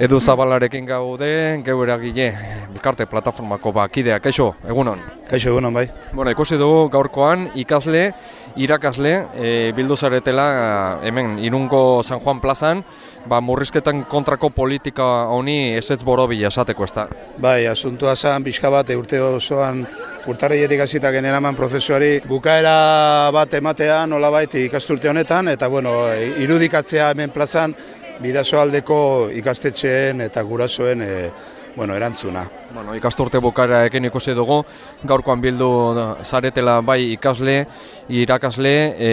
Edu Zabalarekin gaude, geu eragile, bikarte plataformako bakideak, kaixo, egunon. Kaixo egunon bai. Bueno, ikusi dugu gaurkoan ikasle, irakasle, e, bildu zaretela hemen irungo San Juan plazan, ba, murrizketan kontrako politika honi esetz borobila esateko ez da. Bai, asuntua zan, pixka bat, urte osoan urtarrietik hasita generaman prozesuari bukaera bat ematea nolabait ikasturte honetan, eta bueno, irudikatzea hemen plazan, bidasoaldeko ikastetxeen eta gurasoen e, bueno, erantzuna. Bueno, ikasturte bukara ekin ikusi dugu, gaurkoan bildu zaretela bai ikasle, irakasle e,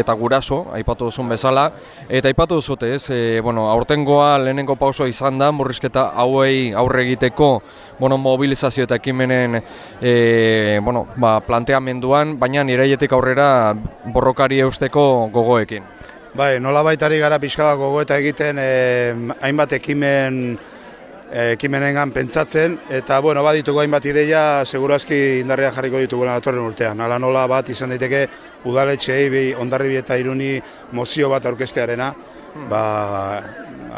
eta guraso, aipatu duzun bezala. Eta aipatu duzute ez, e, bueno, aurtengoa lehenengo pauso izan da, murrizketa hauei aurre egiteko bueno, mobilizazio eta ekimenen e, bueno, ba, planteamenduan, baina nireietik aurrera borrokari eusteko gogoekin. Bai, nola baitari gara pixka gogoeta egiten eh, hainbat ekimen eh, ekimenengan pentsatzen eta bueno, badituko hainbat ideia segurazki indarrean jarriko ditugu datorren urtean. Hala nola bat izan daiteke udaletxeei bi ondarribi eta iruni mozio bat aurkestearena, hmm. ba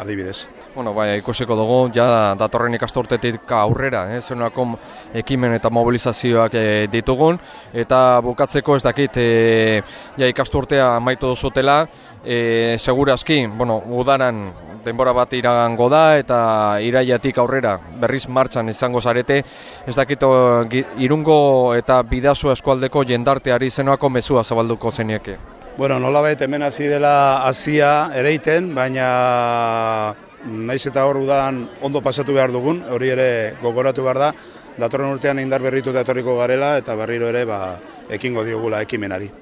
adibidez. Bueno, bai, ikusiko dugu, ja datorren ikasturtetik aurrera, eh, zenako ekimen eta mobilizazioak eh, ditugun, eta bukatzeko ez dakit, eh, ja ikasturtea amaitu duzutela, eh, segurazki, bueno, udaran denbora bat iragango da, eta iraiatik aurrera berriz martxan izango zarete, ez dakit irungo eta bidazo eskualdeko jendarteari zenoako mezua zabalduko zenieke. Bueno, nola hemen hasi dela hasia ereiten, baina naiz eta hor udan ondo pasatu behar dugun, hori ere gogoratu behar da, datorren urtean indar berritu datorriko garela eta berriro ere ba, ekingo diogula ekimenari.